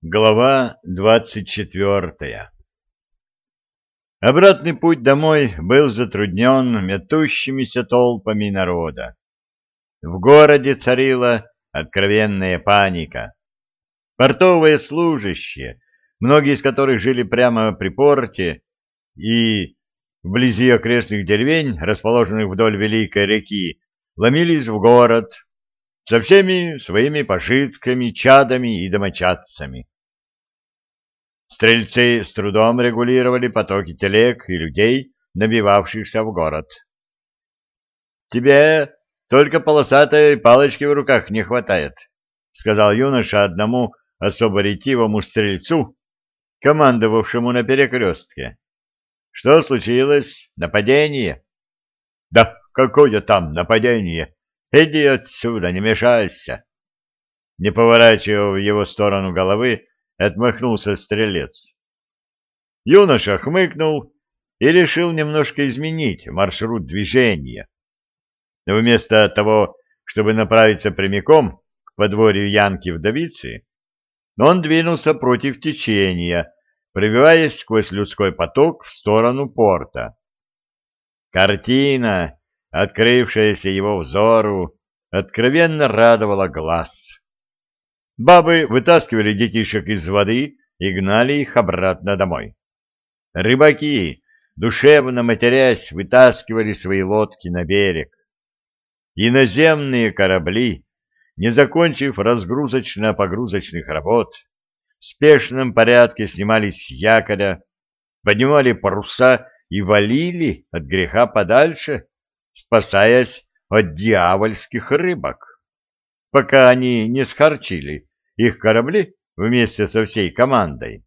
Глава двадцать четвертая Обратный путь домой был затруднен метущимися толпами народа. В городе царила откровенная паника. Портовые служащие, многие из которых жили прямо при порте и вблизи окрестных деревень, расположенных вдоль Великой реки, ломились в город, со всеми своими пожитками, чадами и домочадцами. Стрельцы с трудом регулировали потоки телег и людей, набивавшихся в город. «Тебе только полосатой палочки в руках не хватает», — сказал юноша одному особо ретивому стрельцу, командовавшему на перекрестке. «Что случилось? Нападение?» «Да какое там нападение? Иди отсюда, не мешайся. Не поворачивая в его сторону головы, отмахнулся стрелец. Юноша хмыкнул и решил немножко изменить маршрут движения. Но вместо того, чтобы направиться прямиком к подворью Янки-вдовицы, он двинулся против течения, пробиваясь сквозь людской поток в сторону порта. Картина открывшаяся его взору, откровенно радовала глаз. Бабы вытаскивали детишек из воды и гнали их обратно домой. Рыбаки, душевно матерясь, вытаскивали свои лодки на берег. Иноземные корабли, не закончив разгрузочно-погрузочных работ, в спешном порядке снимались с якоря, поднимали паруса и валили от греха подальше спасаясь от дьявольских рыбок, пока они не схарчили их корабли вместе со всей командой.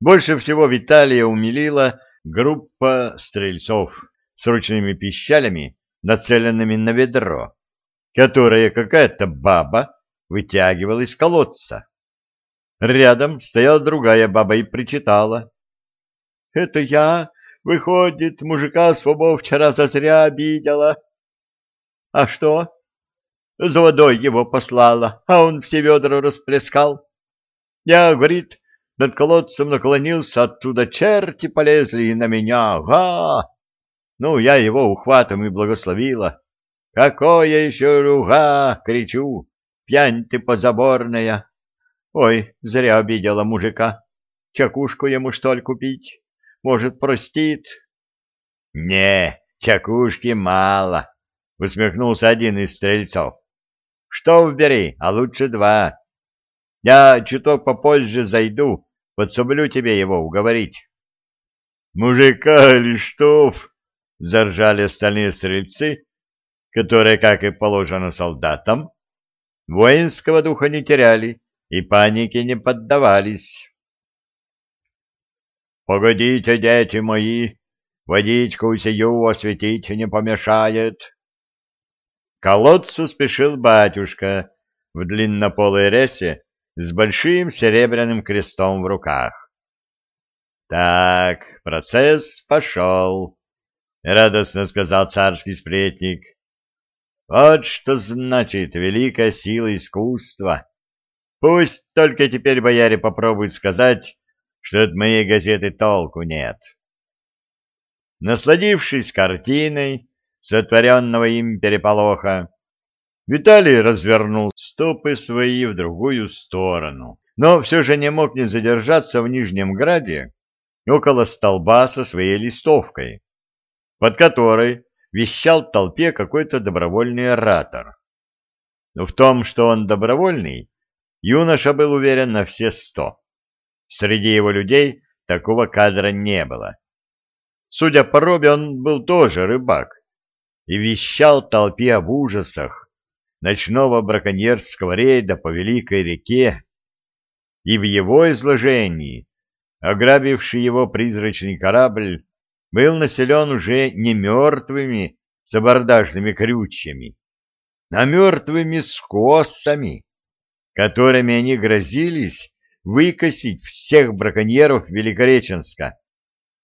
Больше всего Виталия умилила группа стрельцов с ручными пищалями, нацеленными на ведро, которое какая-то баба вытягивала из колодца. Рядом стояла другая баба и причитала. — Это я Выходит, мужика свобо вчера зазря обидела. А что? За водой его послала, а он все ведра расплескал. Я, говорит, над колодцем наклонился, оттуда черти полезли и на меня. Га! Ну, я его ухватом и благословила. Какое еще руга! кричу. Пьянь ты позаборная. Ой, зря обидела мужика. Чакушку ему, что ли, купить? Может, простит? — Не, чакушки мало, — усмехнулся один из стрельцов. — Что убери, а лучше два. Я чуток попозже зайду, подсоблю тебе его уговорить. — Мужика или что? — заржали остальные стрельцы, которые, как и положено солдатам, воинского духа не теряли и панике не поддавались. Погодите, дети мои, водичку сию осветить не помешает. К колодцу спешил батюшка в длиннополой рясе с большим серебряным крестом в руках. Так, процесс пошел, — радостно сказал царский сплетник. Вот что значит великая сила искусства. Пусть только теперь бояре попробуют сказать, что от моей газеты толку нет. Насладившись картиной сотворенного им переполоха, Виталий развернул стопы свои в другую сторону, но все же не мог не задержаться в Нижнем Граде около столба со своей листовкой, под которой вещал толпе какой-то добровольный оратор. Но в том, что он добровольный, юноша был уверен на все сто. Среди его людей такого кадра не было. Судя по робе, он был тоже рыбак и вещал толпе об ужасах ночного браконьерского рейда по Великой реке. И в его изложении ограбивший его призрачный корабль был населен уже не мертвыми с абордажными крючьями, а мертвыми скосами, которыми они грозились выкосить всех браконьеров Великореченска,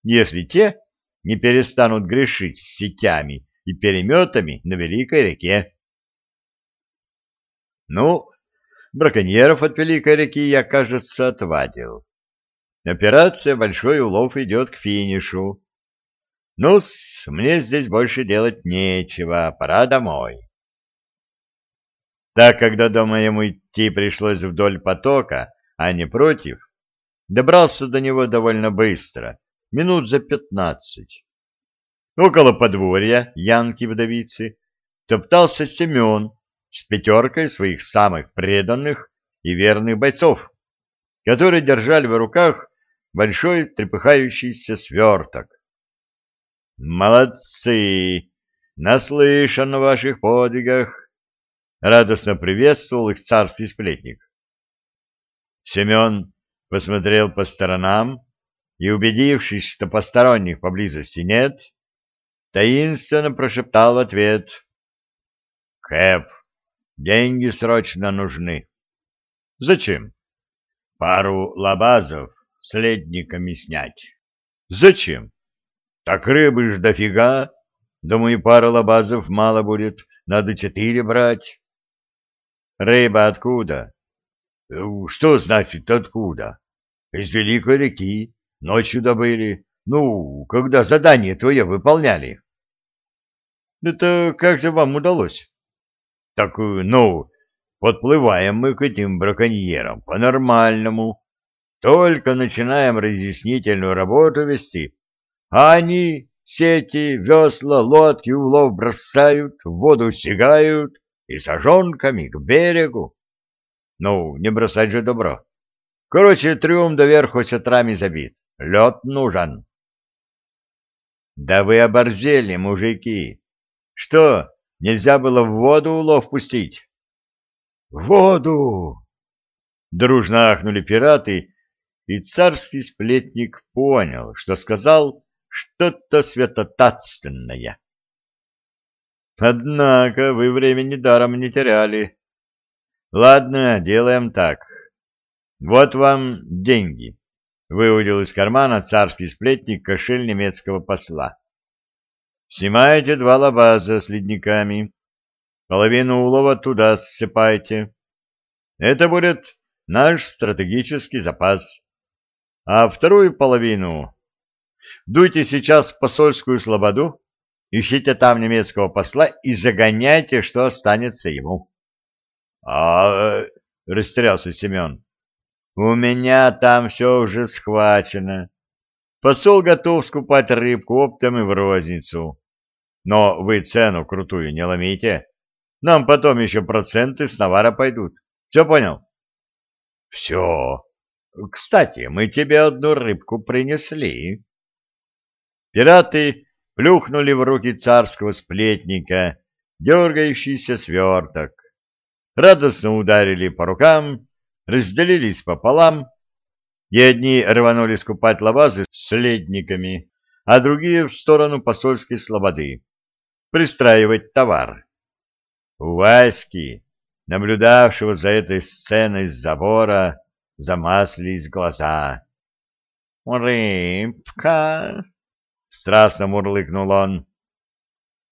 если те не перестанут грешить с сетями и переметами на Великой реке. Ну, браконьеров от Великой реки я, кажется, отвадил. Операция «Большой улов» идет к финишу. ну мне здесь больше делать нечего, пора домой. Так, когда дома ему идти пришлось вдоль потока, а не против, добрался до него довольно быстро, минут за пятнадцать. Около подворья Янки-вдовицы топтался Семен с пятеркой своих самых преданных и верных бойцов, которые держали в руках большой трепыхающийся сверток. «Молодцы! Наслышан о ваших подвигах!» Радостно приветствовал их царский сплетник. Семен посмотрел по сторонам и, убедившись, что посторонних поблизости нет, таинственно прошептал ответ. «Кэп, деньги срочно нужны». «Зачем?» «Пару лабазов с ледниками снять». «Зачем?» «Так рыбы ж дофига. Думаю, пара лабазов мало будет, надо четыре брать». Рыба откуда? Что значит откуда? Из Великой реки. Ночью добыли. Ну, когда задание твое выполняли. Это как же вам удалось? Так, ну, подплываем мы к этим браконьерам по-нормальному. Только начинаем разъяснительную работу вести, а они сети, весла, лодки, улов бросают, в воду сигают, и сажонками к берегу. Ну, не бросать же добро. Короче, трюм доверху сетрами забит. Лед нужен. Да вы оборзели, мужики. Что, нельзя было в воду улов пустить? В воду! Дружно ахнули пираты, и царский сплетник понял, что сказал что-то святотатственное. Однако вы времени даром не теряли. Ладно, делаем так. Вот вам деньги. Выудил из кармана царский сплетник кошель немецкого посла. Снимаете два лабаза с ледниками. Половину улова туда ссыпайте. Это будет наш стратегический запас. А вторую половину дуйте сейчас в посольскую слободу Ищите там немецкого посла и загоняйте, что останется ему. — А... — растерялся Семен. — У меня там все уже схвачено. Посол готов скупать рыбку оптом и в розницу. Но вы цену крутую не ломите. Нам потом еще проценты с навара пойдут. Все понял? — Все. Кстати, мы тебе одну рыбку принесли. Пираты плюхнули в руки царского сплетника дергающийся сверток, радостно ударили по рукам, разделились пополам, и одни рванули скупать лавазы с ледниками, а другие в сторону посольской слободы, пристраивать товар. У Васьки, наблюдавшего за этой сценой с забора, замаслись глаза. «Рыбка!» Страстно мурлыкнул он.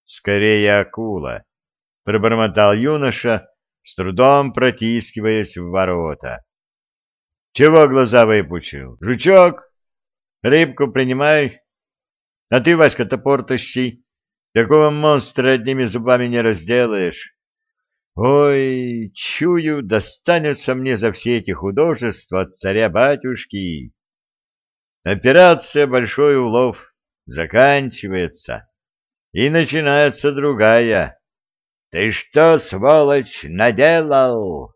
«Скорее акула!» — пробормотал юноша, с трудом протискиваясь в ворота. «Чего глаза выпучил? Жучок? Рыбку принимай. А ты, Васька, топор тащи. Такого монстра одними зубами не разделаешь. Ой, чую, достанется мне за все эти художества от царя-батюшки. Операция «Большой улов» заканчивается, и начинается другая. Ты что, сволочь, наделал?